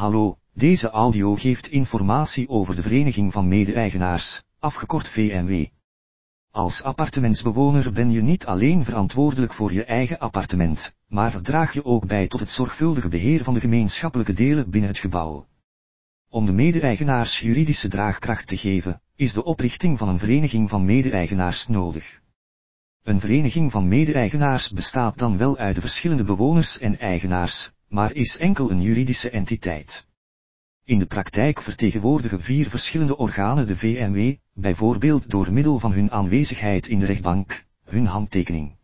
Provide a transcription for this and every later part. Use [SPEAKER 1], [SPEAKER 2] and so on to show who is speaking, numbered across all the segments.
[SPEAKER 1] Hallo, deze audio geeft informatie over de Vereniging van Mede-eigenaars, afgekort VMW. Als appartementsbewoner ben je niet alleen verantwoordelijk voor je eigen appartement, maar draag je ook bij tot het zorgvuldige beheer van de gemeenschappelijke delen binnen het gebouw. Om de mede-eigenaars juridische draagkracht te geven, is de oprichting van een vereniging van mede-eigenaars nodig. Een vereniging van mede-eigenaars bestaat dan wel uit de verschillende bewoners en eigenaars, maar is enkel een juridische entiteit. In de praktijk vertegenwoordigen vier verschillende organen de VMW, bijvoorbeeld door middel van hun aanwezigheid in de rechtbank, hun handtekening.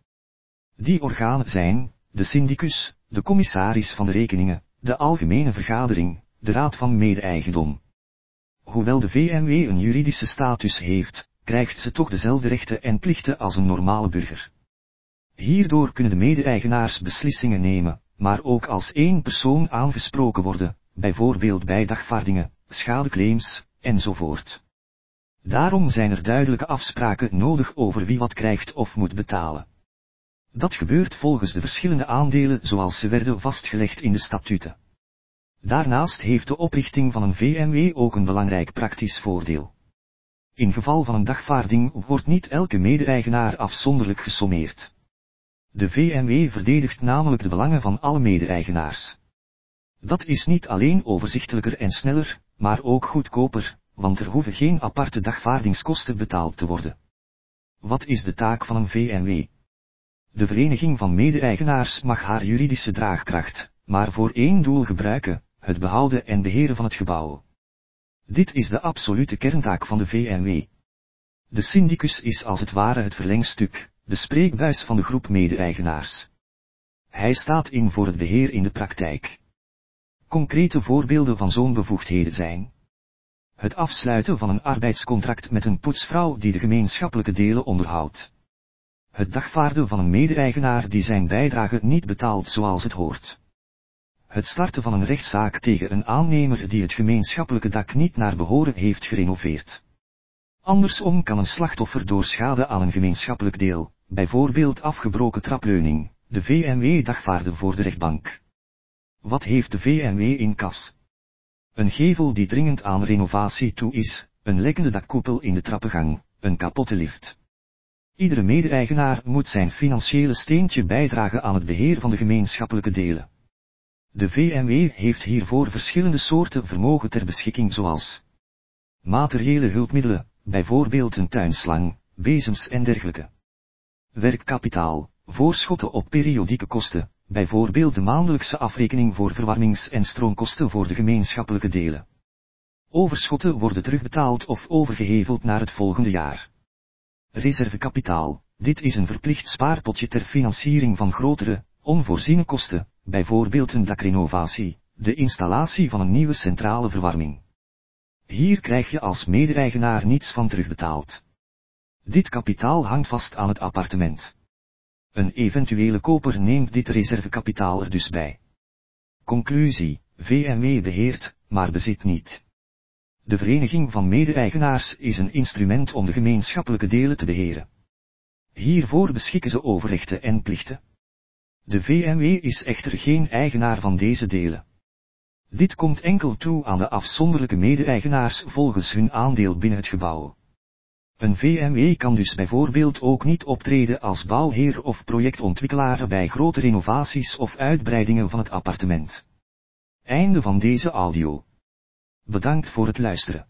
[SPEAKER 1] Die organen zijn, de syndicus, de commissaris van de rekeningen, de algemene vergadering, de raad van mede-eigendom. Hoewel de VMW een juridische status heeft, krijgt ze toch dezelfde rechten en plichten als een normale burger. Hierdoor kunnen de mede-eigenaars beslissingen nemen, maar ook als één persoon aangesproken worden, bijvoorbeeld bij dagvaardingen, schadeclaims, enzovoort. Daarom zijn er duidelijke afspraken nodig over wie wat krijgt of moet betalen. Dat gebeurt volgens de verschillende aandelen zoals ze werden vastgelegd in de statuten. Daarnaast heeft de oprichting van een VMW ook een belangrijk praktisch voordeel. In geval van een dagvaarding wordt niet elke mede-eigenaar afzonderlijk gesommeerd. De VMW verdedigt namelijk de belangen van alle mede-eigenaars. Dat is niet alleen overzichtelijker en sneller, maar ook goedkoper, want er hoeven geen aparte dagvaardingskosten betaald te worden. Wat is de taak van een VMW? De Vereniging van Mede-eigenaars mag haar juridische draagkracht, maar voor één doel gebruiken, het behouden en beheren van het gebouw. Dit is de absolute kerntaak van de VMW. De syndicus is als het ware het verlengstuk, de spreekbuis van de groep mede-eigenaars. Hij staat in voor het beheer in de praktijk. Concrete voorbeelden van zo'n bevoegdheden zijn. Het afsluiten van een arbeidscontract met een poetsvrouw die de gemeenschappelijke delen onderhoudt. Het dagvaarden van een mede-eigenaar die zijn bijdrage niet betaalt zoals het hoort. Het starten van een rechtszaak tegen een aannemer die het gemeenschappelijke dak niet naar behoren heeft gerenoveerd. Andersom kan een slachtoffer door schade aan een gemeenschappelijk deel, bijvoorbeeld afgebroken trapleuning, de VMW dagvaarden voor de rechtbank. Wat heeft de VMW in kas? Een gevel die dringend aan renovatie toe is, een lekkende dakkoepel in de trappengang, een kapotte lift. Iedere mede-eigenaar moet zijn financiële steentje bijdragen aan het beheer van de gemeenschappelijke delen. De VMW heeft hiervoor verschillende soorten vermogen ter beschikking zoals materiële hulpmiddelen, bijvoorbeeld een tuinslang, bezems en dergelijke. Werkkapitaal, voorschotten op periodieke kosten, bijvoorbeeld de maandelijkse afrekening voor verwarmings- en stroomkosten voor de gemeenschappelijke delen. Overschotten worden terugbetaald of overgeheveld naar het volgende jaar. Reservekapitaal, dit is een verplicht spaarpotje ter financiering van grotere, onvoorziene kosten, bijvoorbeeld een dakrenovatie, de installatie van een nieuwe centrale verwarming. Hier krijg je als mede-eigenaar niets van terugbetaald. Dit kapitaal hangt vast aan het appartement. Een eventuele koper neemt dit reservekapitaal er dus bij. Conclusie, VMW beheert, maar bezit niet. De Vereniging van Mede-eigenaars is een instrument om de gemeenschappelijke delen te beheren. Hiervoor beschikken ze over rechten en plichten. De VMW is echter geen eigenaar van deze delen. Dit komt enkel toe aan de afzonderlijke mede-eigenaars volgens hun aandeel binnen het gebouw. Een VMW kan dus bijvoorbeeld ook niet optreden als bouwheer of projectontwikkelaar bij grote renovaties of uitbreidingen van het appartement. Einde van deze audio. Bedankt voor het luisteren.